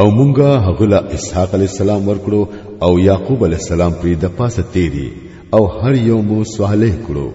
او مونږه هغه له اسحاق علی السلام ورکړو او یاقوب علی السلام پرې د پاسه تیری او هر یو مو صالح کړو